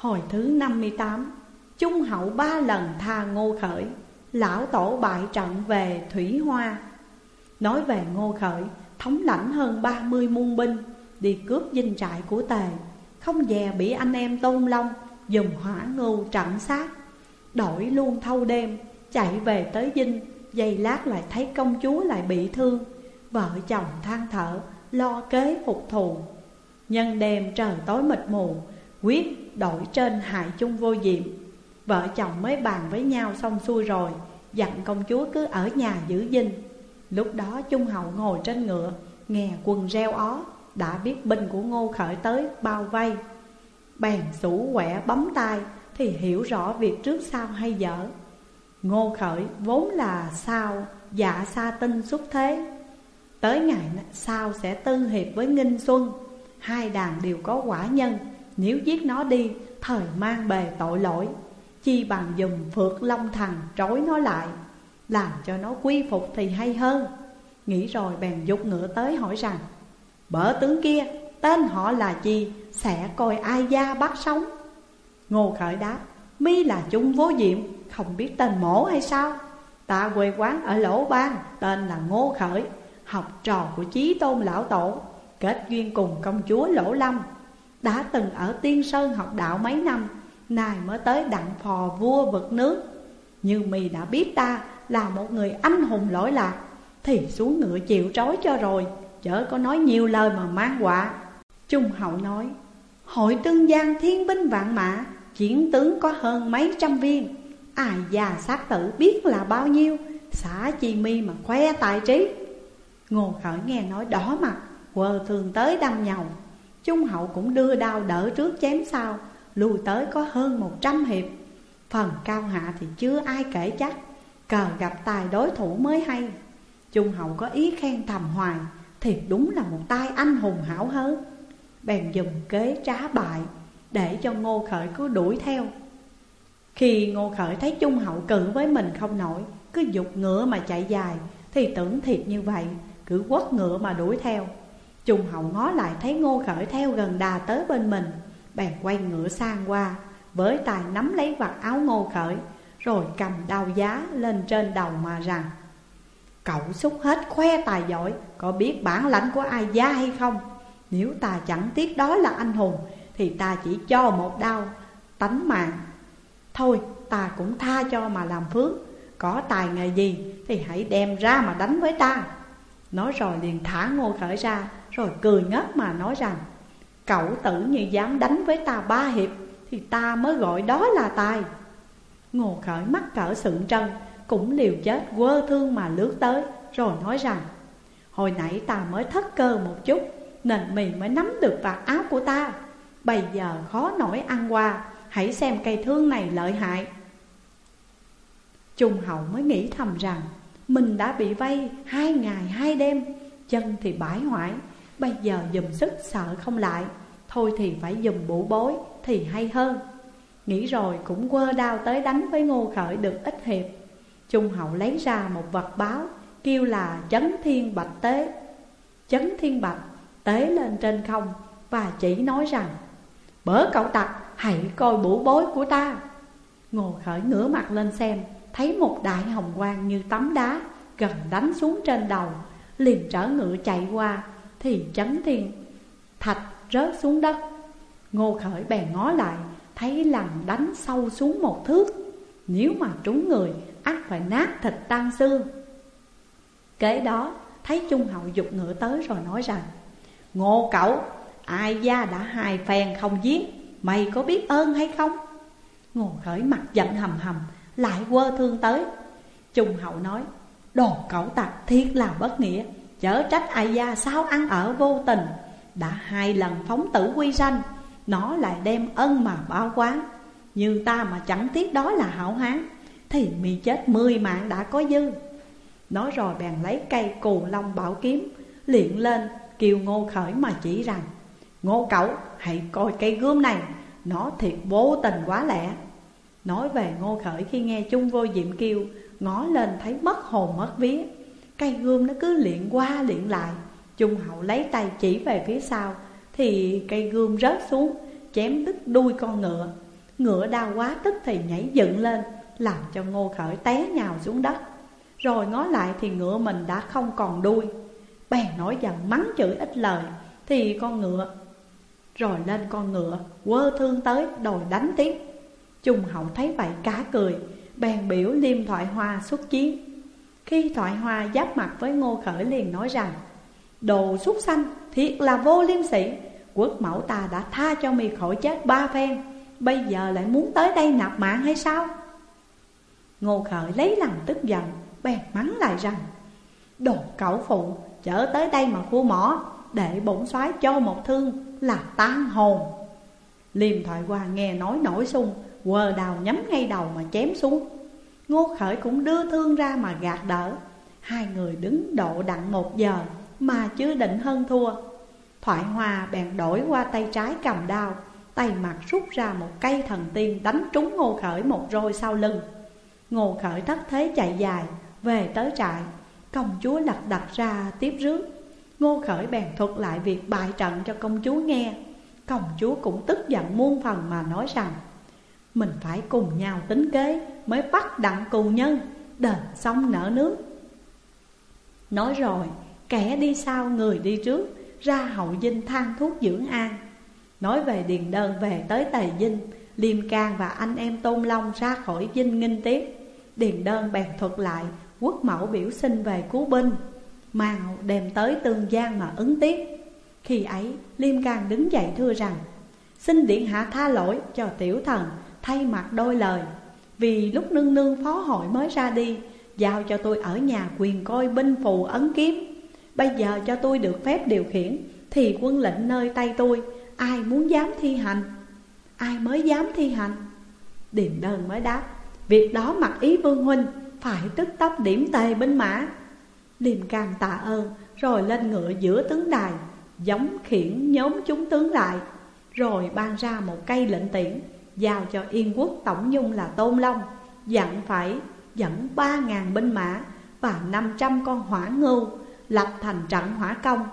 Hồi thứ 58 Trung hậu ba lần tha ngô khởi, Lão tổ bại trận về Thủy Hoa. Nói về ngô khởi, Thống lãnh hơn 30 muôn binh, Đi cướp dinh trại của tề, Không dè bị anh em tôn long Dùng hỏa ngưu trận sát, Đổi luôn thâu đêm, Chạy về tới dinh, Giây lát lại thấy công chúa lại bị thương, Vợ chồng than thở, Lo kế phục thù. Nhân đêm trời tối mịt mù Quyết đổi trên hại chung vô diệm. Vợ chồng mới bàn với nhau xong xuôi rồi, Dặn công chúa cứ ở nhà giữ dinh Lúc đó Trung Hậu ngồi trên ngựa, Nghe quần reo ó, Đã biết binh của Ngô Khởi tới bao vây. Bèn sủ quẻ bấm tay Thì hiểu rõ việc trước sau hay dở. Ngô Khởi vốn là sao Dạ sa tinh xuất thế. Tới ngày sau sẽ tân hiệp với Nghinh Xuân. Hai đàn đều có quả nhân nếu giết nó đi, Thời mang bề tội lỗi, Chi bằng dùng phượt long thần trói nó lại, Làm cho nó quy phục thì hay hơn. Nghĩ rồi bèn dục ngựa tới hỏi rằng, Bở tướng kia, tên họ là chi Sẽ coi ai gia bắt sống? Ngô khởi đáp, Mi là chung vô diệm, Không biết tên mổ hay sao? Ta quê quán ở lỗ ban Tên là Ngô Khởi, Học trò của Chí Tôn Lão Tổ, Kết duyên cùng công chúa Lỗ Lâm đã từng ở Tiên Sơn học đạo mấy năm, Nay mới tới đặng phò vua vực nước. Như mì đã biết ta là một người anh hùng lỗi lạc, Thì xuống ngựa chịu trói cho rồi, Chớ có nói nhiều lời mà mang họa. Trung hậu nói, Hội tương giang thiên binh vạn mã, Chiến tướng có hơn mấy trăm viên. Ai già sát tử biết là bao nhiêu, Xả chi mi mà khoe tài trí. Ngô khởi nghe nói đỏ mặt, Quờ thường tới đâm nhầu. Trung hậu cũng đưa đao đỡ trước chém sau Lùi tới có hơn một trăm hiệp. Phần cao hạ thì chưa ai kể chắc, Cờ gặp tài đối thủ mới hay. Trung hậu có ý khen thầm hoài thiệt đúng là một tay anh hùng hảo hớn Bèn dùng kế trá bại, Để cho ngô khởi cứ đuổi theo. Khi ngô khởi thấy trung hậu cự với mình không nổi, Cứ dục ngựa mà chạy dài, Thì tưởng thiệt như vậy, Cứ quất ngựa mà đuổi theo. Trung hậu ngó lại thấy ngô khởi theo gần đà tới bên mình. Bèn quay ngựa sang qua, Với tài nắm lấy vạt áo ngô khởi, Rồi cầm đao giá lên trên đầu mà rằng, Cậu xúc hết khoe tài giỏi, Có biết bản lãnh của ai giá hay không? Nếu ta chẳng tiếc đó là anh hùng, Thì ta chỉ cho một đao, tánh mạng. Thôi, ta cũng tha cho mà làm phước. Có tài nghề gì thì hãy đem ra mà đánh với ta. Nói rồi liền thả ngô khởi ra rồi cười ngất mà nói rằng, Cậu tử như dám đánh với ta ba hiệp, Thì ta mới gọi đó là tài. Ngô khởi mắt cỡ sượng trân, Cũng liều chết quơ thương mà lướt tới, Rồi nói rằng, Hồi nãy ta mới thất cơ một chút, Nên mì mới nắm được vạt áo của ta. Bây giờ khó nổi ăn qua, Hãy xem cây thương này lợi hại. Trung hậu mới nghĩ thầm rằng, Mình đã bị vây hai ngày hai đêm, Chân thì bãi hoại Bây giờ dùm sức sợ không lại. Thôi thì phải dùm bủ bối, thì hay hơn. Nghĩ rồi cũng quơ đao tới đánh với ngô khởi được ít hiệp. Trung hậu lấy ra một vật báo, Kêu là chấn thiên bạch tế. Chấn thiên bạch, tế lên trên không Và chỉ nói rằng, Bớ cậu tặc, hãy coi bủ bối của ta. Ngô khởi ngửa mặt lên xem, Thấy một đại hồng quang như tấm đá Gần đánh xuống trên đầu, Liền trở ngựa chạy qua thì chấn thiên thạch rớt xuống đất. Ngô khởi bèn ngó lại Thấy lần đánh sâu xuống một thước. Nếu mà trúng người ắt phải nát thịt tan xương Kế đó thấy Trung Hậu dục ngựa tới rồi nói rằng Ngô cậu, ai gia đã hai phen không giết Mày có biết ơn hay không? Ngô khởi mặt giận hầm hầm Lại quơ thương tới. Trung Hậu nói Đồ cậu tặc thiết là bất nghĩa. Chở trách ai gia sao ăn ở vô tình. Đã hai lần phóng tử quy sanh Nó lại đem ân mà bao quán. Như ta mà chẳng tiếc đó là hảo hán, Thì mi chết mười mạng đã có dư. Nói rồi bèn lấy cây cù long bảo kiếm Liện lên kêu ngô khởi mà chỉ rằng, Ngô Cẩu, hãy coi cây gươm này, Nó thiệt vô tình quá lẽ Nói về ngô khởi khi nghe chung vô diệm kêu, Ngó lên thấy mất hồn mất vía. Cây gươm nó cứ liện qua liện lại. Trung hậu lấy tay chỉ về phía sau, Thì cây gươm rớt xuống, Chém đứt đuôi con ngựa. Ngựa đau quá tức thì nhảy dựng lên, Làm cho ngô khởi té nhào xuống đất. Rồi ngó lại thì ngựa mình đã không còn đuôi. Bèn nói giận mắng chửi ít lời, Thì con ngựa, Rồi lên con ngựa, quơ thương tới, đòi đánh tiếp. Trung hậu thấy vậy, cá cười, Bèn biểu liêm thoại hoa xuất chiến. Khi thoại hoa giáp mặt với ngô khởi liền nói rằng, Đồ xuất sanh thiệt là vô liêm sĩ Quốc mẫu ta đã tha cho mì khỏi chết ba phen. Bây giờ lại muốn tới đây nạp mạng hay sao? Ngô khởi lấy làm tức giận, Bèn mắng lại rằng, Đồ cẩu phụ, chở tới đây mà khu mỏ, Để bổn soái cho một thương là tan hồn. Liêm thoại hoa nghe nói nổi sung, Quờ đào nhắm ngay đầu mà chém xuống. Ngô khởi cũng đưa thương ra mà gạt đỡ. Hai người đứng độ đặng một giờ Mà chưa định hơn thua. Thoại Hòa bèn đổi qua tay trái cầm đao, Tay mặt rút ra một cây thần tiên đánh trúng Ngô Khởi một roi sau lưng. Ngô Khởi thất thế chạy dài, về tới trại. Công chúa lật đặt ra tiếp rước. Ngô Khởi bèn thuật lại việc bại trận cho công chúa nghe. Công chúa cũng tức giận muôn phần mà nói rằng mình phải cùng nhau tính kế mới bắt đặng cù nhân, Đền xong nở nước Nói rồi, kẻ đi sau người đi trước, ra hậu dinh than thuốc dưỡng an. Nói về điền đơn về tới Tề Dinh, Liêm Cang và anh em Tôn Long ra khỏi dinh nghinh tiếp Điền đơn bèn thuật lại quốc mẫu biểu xin về cứu binh Màu đem tới Tương Giang mà ứng tiếp. Khi ấy, Liêm Cang đứng dậy thưa rằng, Xin điện hạ tha lỗi cho tiểu thần thay mặt đôi lời. Vì lúc nương nương phó hội mới ra đi, Giao cho tôi ở nhà quyền coi binh phù ấn kiếm. Bây giờ cho tôi được phép điều khiển, Thì quân lệnh nơi tay tôi, Ai muốn dám thi hành? Ai mới dám thi hành? Điền đơn mới đáp, Việc đó mặc ý vương huynh, Phải tức tốc điểm tề binh mã. Liêm càng tạ ơn, Rồi lên ngựa giữa tướng đài, Giống khiển nhóm chúng tướng lại, Rồi ban ra một cây lệnh tiễn. Giao cho Yên quốc Tổng Nhung là Tôn Long, Dặn phải dẫn ba ngàn binh mã Và năm trăm con hỏa ngưu lập thành trận hỏa công.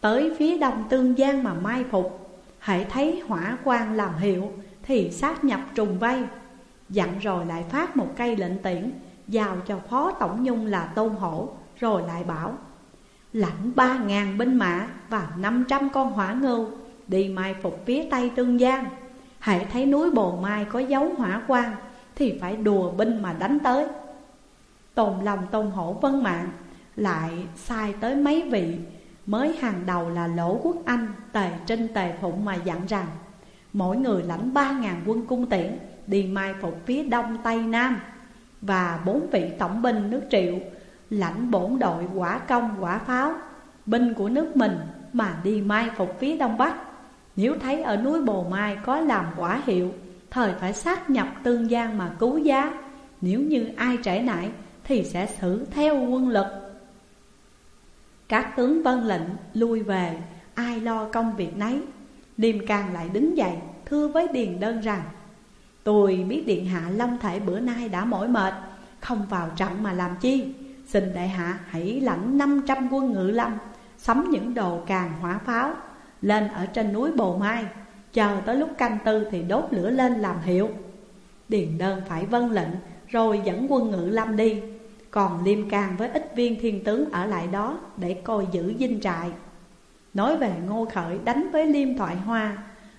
Tới phía đông tương giang mà mai phục, Hãy thấy hỏa quan làm hiệu Thì sát nhập trùng vây. Dặn rồi lại phát một cây lệnh tiễn, Giao cho Phó Tổng Nhung là Tôn Hổ, Rồi lại bảo, Lãnh ba ngàn binh mã và năm trăm con hỏa ngưu Đi mai phục phía tây tương giang. Hãy thấy núi Bồ Mai có dấu hỏa quang Thì phải đùa binh mà đánh tới. Tồn lòng Tôn Hổ vân mạng lại sai tới mấy vị. Mới hàng đầu là Lỗ Quốc Anh, Tề Trinh Tề Phụng mà dặn rằng Mỗi người lãnh ba ngàn quân cung tiễn đi mai phục phía đông tây nam. Và bốn vị tổng binh nước triệu lãnh bổn đội quả công quả pháo Binh của nước mình mà đi mai phục phía đông bắc. Nếu thấy ở núi Bồ Mai có làm quả hiệu, Thời phải sát nhập tương gian mà cứu giá. Nếu như ai trễ nải, thì sẽ xử theo quân lực các tướng vân lệnh lui về, Ai lo công việc nấy. Liêm Càng lại đứng dậy, Thưa với Điền Đơn rằng, Tôi biết Điện Hạ Long Thể bữa nay đã mỏi mệt, Không vào trận mà làm chi? Xin đại hạ hãy lãnh 500 quân ngự lâm, Sắm những đồ càng hỏa pháo. Lên ở trên núi Bồ Mai. Chờ tới lúc canh tư thì đốt lửa lên làm hiệu. Điền đơn phải vân lệnh, Rồi dẫn quân ngự lâm đi. Còn Liêm Càng với ít viên thiên tướng ở lại đó để coi giữ dinh trại. Nói về Ngô Khởi đánh với Liêm Thoại Hoa,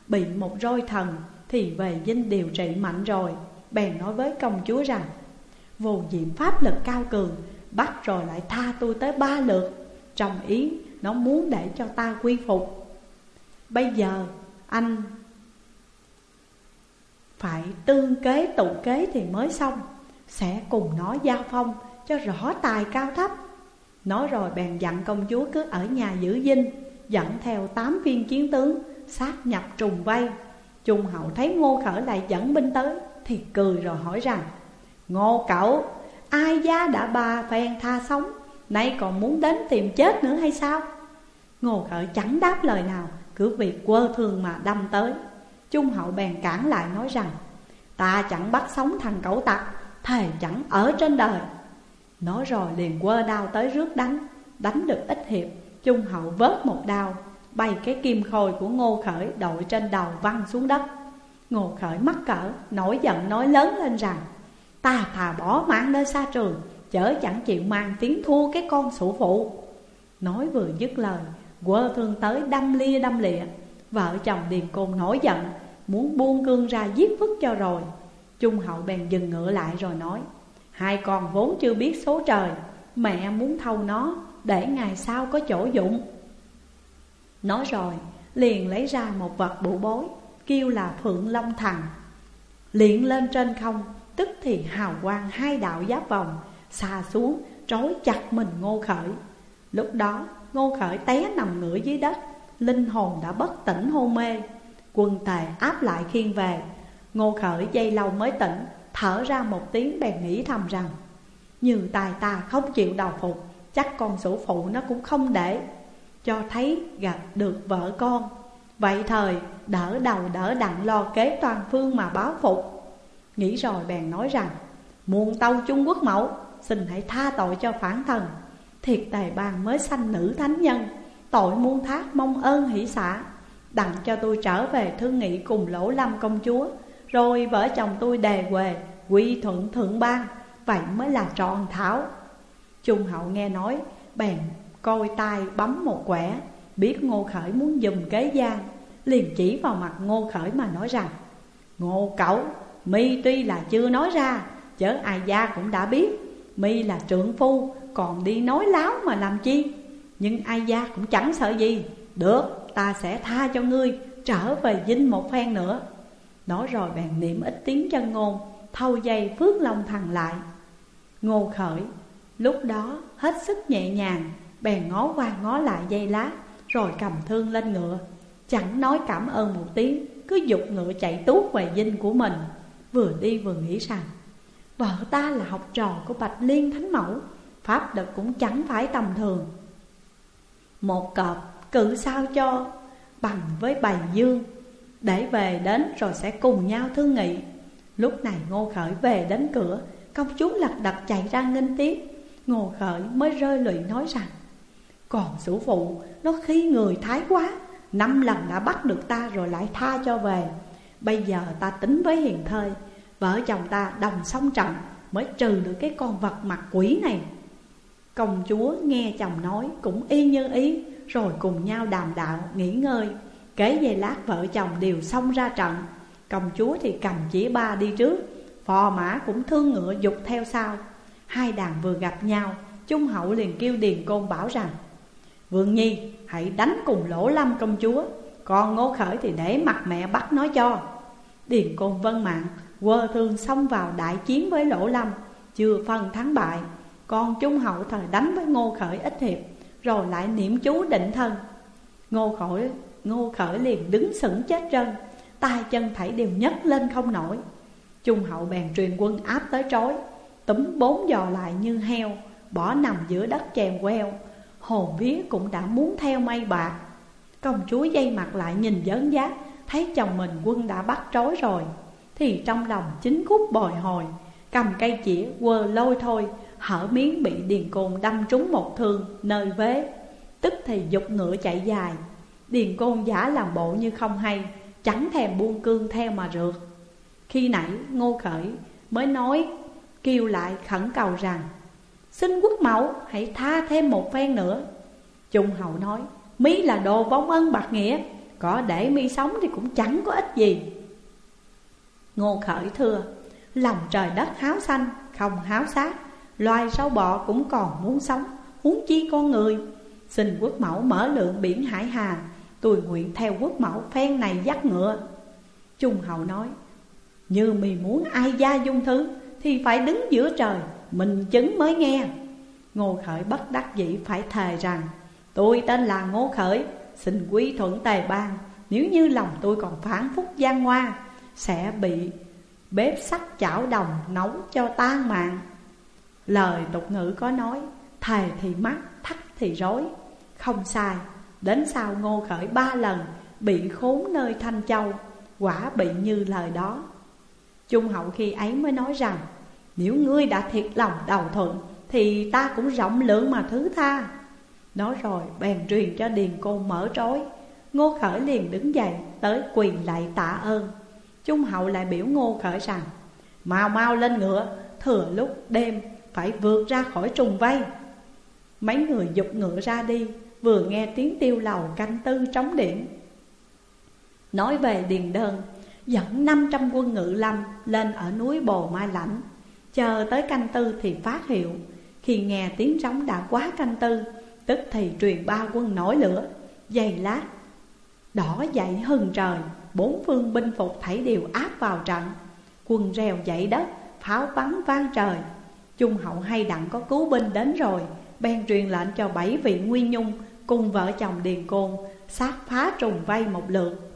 Bị một roi thần thì về dinh điều trị mạnh rồi. Bèn nói với công chúa rằng, Vô diệm pháp lực cao cường, Bắt rồi lại tha tôi tới ba lượt. Trong ý, nó muốn để cho ta quy phục. Bây giờ anh phải tương kế tụ kế thì mới xong. Sẽ cùng nó giao phong cho rõ tài cao thấp. Nói rồi bèn dặn công chúa cứ ở nhà giữ dinh Dẫn theo tám viên chiến tướng sát nhập trùng vây. Trung hậu thấy ngô khởi lại dẫn binh tới Thì cười rồi hỏi rằng Ngô cậu, ai gia đã ba phen tha sống? Nay còn muốn đến tìm chết nữa hay sao? Ngô khởi chẳng đáp lời nào. Cứ việc quơ thường mà đâm tới. Trung hậu bèn cản lại nói rằng Ta chẳng bắt sống thằng cẩu tặc Thề chẳng ở trên đời. Nói rồi liền quơ đao tới rước đánh Đánh được ít hiệp Trung hậu vớt một đao Bay cái kim khôi của ngô khởi đội trên đầu văng xuống đất. Ngô Khởi mắc cỡ, nổi giận nói lớn lên rằng Ta thà bỏ mạng nơi xa trường, chớ chẳng chịu mang tiếng thua cái con sủ phụ. Nói vừa dứt lời, quơ thương tới đâm lia đâm lịa. Vợ chồng Điền Côn nổi giận, muốn buông cương ra giết vứt cho rồi. Trung hậu bèn dừng ngựa lại rồi nói Hai con vốn chưa biết số trời Mẹ muốn thâu nó để ngày sau có chỗ dụng. Nói rồi liền lấy ra một vật bụ bối Kêu là Phượng Long Thần. Liện lên trên không Tức thì hào quang hai đạo giáp vòng Xa xuống trói chặt mình ngô khởi. Lúc đó, ngô khởi té nằm ngửa dưới đất, Linh hồn đã bất tỉnh hôn mê. Quân tề áp lại khiên về. Ngô khởi dây lâu mới tỉnh, Thở ra một tiếng bèn nghĩ thầm rằng Như tài ta không chịu đầu phục, Chắc con sổ phụ nó cũng không để. Cho thấy gặp được vợ con, Vậy thời đỡ đầu đỡ đặng lo kế toàn phương mà báo phục. Nghĩ rồi bèn nói rằng, Muôn tâu Trung Quốc mẫu, Xin hãy tha tội cho phản thần. Thiệt tài bàn mới sanh nữ thánh nhân. Tội muôn thác mong ơn hỷ xã Đặng cho tôi trở về thương nghị cùng lỗ lâm công chúa. Rồi vợ chồng tôi đề quề Quy thuận thượng bang. Vậy mới là trọn thảo. Trung hậu nghe nói, Bèn coi tay bấm một quẻ. Biết ngô khởi muốn dùm kế gian Liền chỉ vào mặt ngô khởi mà nói rằng, Ngô cậu, mi tuy là chưa nói ra, Chớ ai gia cũng đã biết. Mi là trượng phu còn đi nói láo mà làm chi? Nhưng ai gia cũng chẳng sợ gì. Được, ta sẽ tha cho ngươi, Trở về dinh một phen nữa. Nói rồi bèn niệm ít tiếng chân ngôn, Thâu dây phước long thằng lại. Ngô khởi, Lúc đó hết sức nhẹ nhàng, Bèn ngó qua ngó lại dây lá, Rồi cầm thương lên ngựa. Chẳng nói cảm ơn một tiếng, Cứ dục ngựa chạy tuốt về dinh của mình. Vừa đi vừa nghĩ rằng, Vợ ta là học trò của Bạch Liên Thánh Mẫu Pháp lực cũng chẳng phải tầm thường. Một cọp cự sao cho Bằng với bầy dương. Để về đến rồi sẽ cùng nhau thương nghị. Lúc này Ngô Khởi về đến cửa, Công chúa lật đật chạy ra nghênh tiếp. Ngô Khởi mới rơi lụy nói rằng, Còn sử phụ, nó khi người thái quá, Năm lần đã bắt được ta rồi lại tha cho về. Bây giờ ta tính với hiền thơi, Vợ chồng ta đồng song trọng Mới trừ được cái con vật mặt quỷ này. Công chúa nghe chồng nói cũng y như ý, Rồi cùng nhau đàm đạo, nghỉ ngơi. Kế về lát vợ chồng đều xông ra trận. Công chúa thì cầm chỉ ba đi trước, Phò mã cũng thương ngựa dục theo sau. Hai đàn vừa gặp nhau, Trung hậu liền kêu Điền Côn bảo rằng, Vương Nhi, hãy đánh cùng lỗ lâm công chúa, Còn ngô khởi thì để mặt mẹ bắt nói cho. Điền Côn vân mạng, Quơ thương xông vào đại chiến với lỗ lâm, Chưa phân thắng bại con Trung hậu thời đánh với ngô khởi ít hiệp Rồi lại niệm chú định thân. Ngô khởi, ngô khởi liền đứng sững chết chân tay chân thảy đều nhấc lên không nổi. Trung hậu bèn truyền quân áp tới trói Túm bốn giò lại như heo Bỏ nằm giữa đất chèn queo. Hồn vía cũng đã muốn theo mây bạc. Công chúa dây mặt lại nhìn dớn giác Thấy chồng mình quân đã bắt trói rồi Thì trong lòng chính khúc bồi hồi Cầm cây chĩa quơ lôi thôi Hở miếng bị Điền Côn đâm trúng một thương, nơi vế. Tức thì dục ngựa chạy dài. Điền Côn giả làm bộ như không hay, Chẳng thèm buông cương theo mà rượt. Khi nãy, Ngô Khởi mới nói, Kêu lại khẩn cầu rằng, Xin quốc mẫu, hãy tha thêm một phen nữa. Trung hậu nói, Mí là đồ vong ân bạc nghĩa, Có để mi sống thì cũng chẳng có ích gì. Ngô khởi thưa, Lòng trời đất háo xanh, Không háo sát Loài sâu bọ cũng còn muốn sống, Huống chi con người. Xin quốc mẫu mở lượng biển hải hà, Tôi nguyện theo quốc mẫu phen này dắt ngựa. Trung hậu nói, Như mì muốn ai gia dung thứ, Thì phải đứng giữa trời, Mình chứng mới nghe. Ngô Khởi bất đắc dĩ phải thề rằng, Tôi tên là Ngô Khởi, Xin quý thuận tề ban Nếu như lòng tôi còn phản phúc gian hoa, Sẽ bị bếp sắt chảo đồng nấu cho tan mạng. Lời tục ngữ có nói Thề thì mắc, thắt thì rối. Không sai Đến sau Ngô Khởi ba lần Bị khốn nơi Thanh Châu Quả bị như lời đó. Trung hậu khi ấy mới nói rằng Nếu ngươi đã thiệt lòng đầu thuận Thì ta cũng rộng lượng mà thứ tha. Nói rồi bèn truyền cho Điền Côn mở trói Ngô Khởi liền đứng dậy tới quỳ lại tạ ơn. Trung hậu lại biểu ngô khởi rằng Mau mau lên ngựa Thừa lúc đêm phải vượt ra khỏi trùng vây. Mấy người dục ngựa ra đi, Vừa nghe tiếng tiêu lầu canh tư trống điện Nói về Điền Đơn, Dẫn 500 quân ngự lâm lên ở núi Bồ Mai Lãnh, Chờ tới canh tư thì phát hiệu. Khi nghe tiếng trống đã quá canh tư, Tức thì truyền ba quân nổi lửa Dày lát, Đỏ dậy hừng trời, Bốn phương binh phục thảy đều áp vào trận. Quân rèo dậy đất, Pháo bắn vang trời Trung hậu hay đặng có cứu binh đến rồi, Bèn truyền lệnh cho bảy vị nguyên nhung Cùng vợ chồng Điền Côn Sát phá trùng vây một lượt,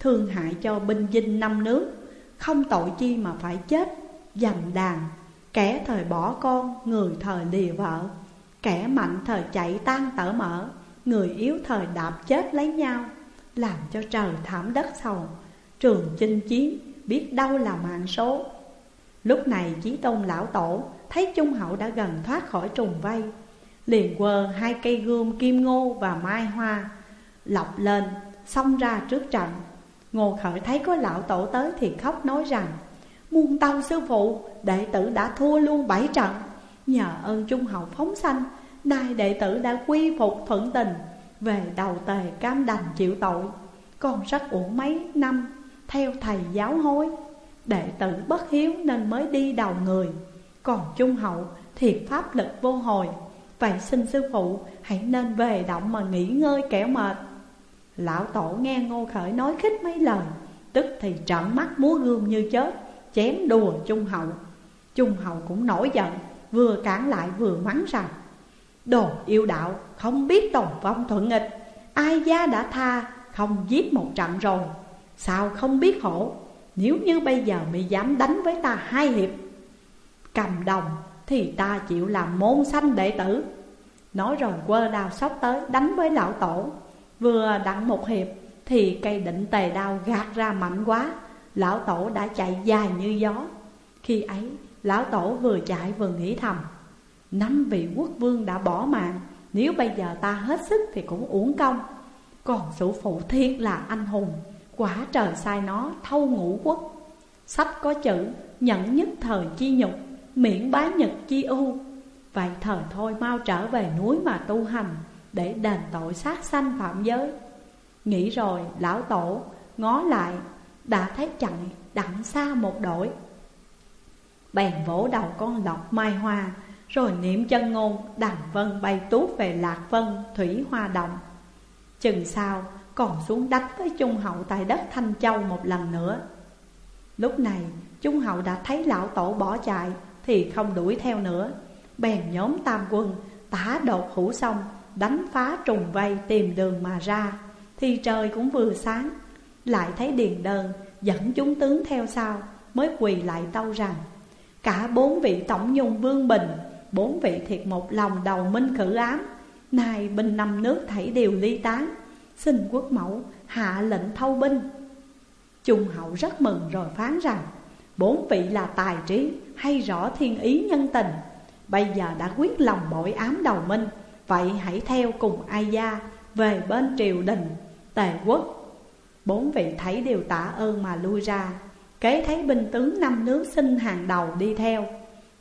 Thương hại cho binh dinh năm nước. Không tội chi mà phải chết, dầm đàn, Kẻ thời bỏ con, Người thời lìa vợ, Kẻ mạnh thời chạy tan tở mở, Người yếu thời đạp chết lấy nhau, Làm cho trời thảm đất sầu. Trường chinh chiến, Biết đâu là mạng số. Lúc này Chí Tôn Lão Tổ Thấy Trung Hậu đã gần thoát khỏi trùng vây. Liền quơ hai cây gươm kim ngô và mai hoa, Lọc lên, xông ra trước trận. Ngô Khởi thấy có lão tổ tới thì khóc nói rằng, Muôn tâu sư phụ, Đệ tử đã thua luôn bảy trận. Nhờ ơn Trung Hậu phóng sanh, Nay đệ tử đã quy phục thuận tình, Về đầu tề cam đành chịu tội. Con rất uổng mấy năm, Theo thầy giáo hối, Đệ tử bất hiếu nên mới đi đầu người. Còn Trung Hậu thiệt pháp lực vô hồi. Vậy xin sư phụ, hãy nên về động mà nghỉ ngơi kẻo mệt. Lão tổ nghe Ngô Khởi nói khích mấy lời, Tức thì trợn mắt múa gươm như chết Chém đùa Trung Hậu. Trung Hậu cũng nổi giận, Vừa cản lại vừa mắng rằng, Đồ yêu đạo, không biết tồn vong thuận nghịch. Ai gia đã tha, không giết một trận rồi. Sao không biết hổ? Nếu như bây giờ mày dám đánh với ta hai hiệp Cầm đồng thì ta chịu làm môn sanh đệ tử. Nói rồi quơ đào sóc tới đánh với lão tổ. Vừa đặng một hiệp thì cây định tề đao gạt ra mạnh quá. Lão tổ đã chạy dài như gió. Khi ấy, lão tổ vừa chạy vừa nghĩ thầm, Năm vị quốc vương đã bỏ mạng, Nếu bây giờ ta hết sức thì cũng uổng công. Còn sự phụ thiệt là anh hùng, Quả trời sai nó thâu ngũ quốc. Sách có chữ nhận nhất thời chi nhục. Miễn bái nhật chi ưu. Vậy thời thôi mau trở về núi mà tu hành Để đền tội sát sanh phạm giới. Nghĩ rồi, lão tổ, ngó lại, Đã thấy chặn đặng xa một đội Bèn vỗ đầu con lọc mai hoa, Rồi niệm chân ngôn đằng vân bay tút về lạc vân, thủy hoa động. Chừng sau, còn xuống đánh với Trung Hậu tại đất Thanh Châu một lần nữa. Lúc này, Trung Hậu đã thấy lão tổ bỏ chạy thì không đuổi theo nữa. Bèn nhóm tam quân tả đột hữu xong, Đánh phá trùng vây tìm đường mà ra. Thì trời cũng vừa sáng, Lại thấy điền đơn dẫn chúng tướng theo sau, Mới quỳ lại tâu rằng, Cả bốn vị tổng nhung vương bình, Bốn vị thiệt một lòng đầu minh khử ám, Nay binh năm nước thảy đều ly tán, Xin quốc mẫu hạ lệnh thâu binh. Trung hậu rất mừng rồi phán rằng Bốn vị là tài trí, hay rõ thiên ý nhân tình. Bây giờ đã quyết lòng bội ám đầu minh Vậy hãy theo cùng ai gia về bên triều đình, tề quốc. Bốn vị thấy đều tạ ơn mà lui ra, Kế thấy binh tướng năm nước sinh hàng đầu đi theo.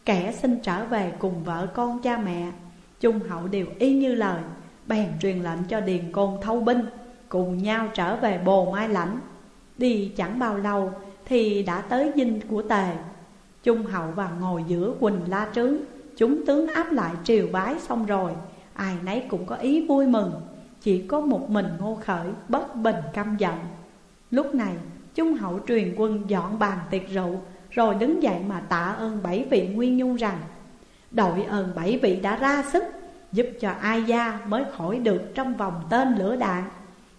Kẻ xin trở về cùng vợ con cha mẹ Trung hậu đều y như lời, Bèn truyền lệnh cho Điền Côn thâu binh, Cùng nhau trở về bồ mai lãnh. Đi chẳng bao lâu thì đã tới dinh của tề. Trung hậu và ngồi giữa quỳnh la trướng, Chúng tướng áp lại triều bái xong rồi, Ai nấy cũng có ý vui mừng. Chỉ có một mình ngô khởi bất bình căm giận. Lúc này Trung hậu truyền quân dọn bàn tiệc rượu, Rồi đứng dậy mà tạ ơn bảy vị Nguyên Nhung rằng, Đội ơn bảy vị đã ra sức, Giúp cho ai gia mới khỏi được trong vòng tên lửa đạn.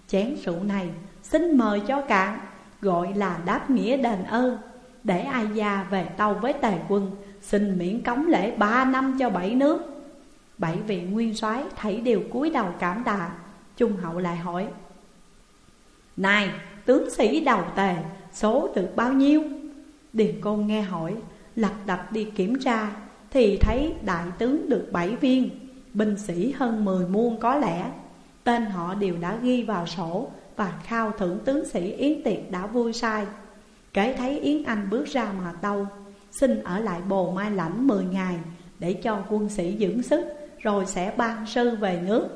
Chén rượu này xin mời cho cạn. Gọi là đáp nghĩa đền ơn. Để ai gia về tâu với tề quân, Xin miễn cống lễ ba năm cho bảy nước. Bảy vị nguyên soái thấy đều cúi đầu cảm tạ, Trung hậu lại hỏi, Này, tướng sĩ đầu tề, Số được bao nhiêu? Điền côn nghe hỏi, Lật đập đi kiểm tra, Thì thấy đại tướng được bảy viên, Binh sĩ hơn mười muôn có lẽ. Tên họ đều đã ghi vào sổ và khao thưởng tướng sĩ yến tiệc đã vui sai. Kể thấy Yến Anh bước ra mà tâu, Xin ở lại bồ mai lãnh 10 ngày Để cho quân sĩ dưỡng sức, Rồi sẽ ban sư về nước.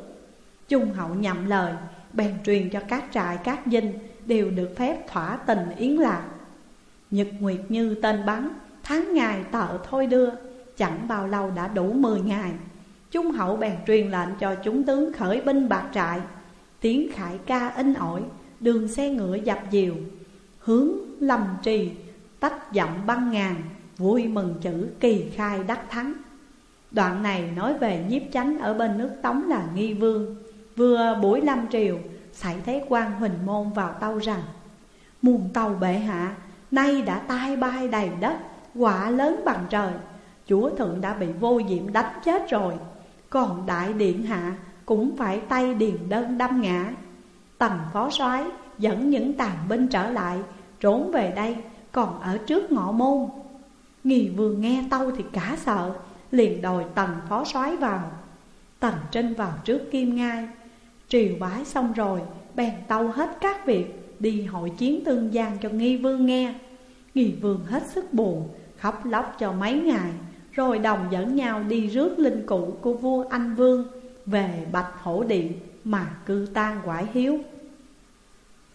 Trung hậu nhậm lời, Bèn truyền cho các trại, các dinh Đều được phép thỏa tình yến lạc. Nhật Nguyệt như tên bắn, Tháng ngày tợ thôi đưa, Chẳng bao lâu đã đủ 10 ngày. Trung hậu bèn truyền lệnh cho chúng tướng khởi binh bạc trại Tiếng khải ca in ỏi, Đường xe ngựa dập dìu, Hướng lầm trì, Tách giọng băng ngàn, Vui mừng chữ kỳ khai đắc thắng. Đoạn này nói về nhiếp chánh ở bên nước Tống là Nghi Vương. Vừa buổi lâm triều Xảy thấy quan huỳnh môn vào tâu rằng, Muôn tàu bệ hạ, Nay đã tai bay đầy đất, Quả lớn bằng trời. Chúa thượng đã bị vô diệm đánh chết rồi. Còn đại điện hạ cũng phải tay điền đơn đâm ngã. Tần phó soái dẫn những tàn binh trở lại, Trốn về đây, còn ở trước ngọ môn. Nghi vương nghe tâu thì cả sợ, Liền đòi tần phó soái vào. Tần trinh vào trước kim ngai. Triều bái xong rồi, Bèn tâu hết các việc, Đi hội chiến tương gian cho nghi vương nghe. Nghi vương hết sức buồn, Khóc lóc cho mấy ngày, Rồi đồng dẫn nhau đi rước linh cụ của vua Anh Vương. Về Bạch Hổ Điện mà cư tan quải hiếu.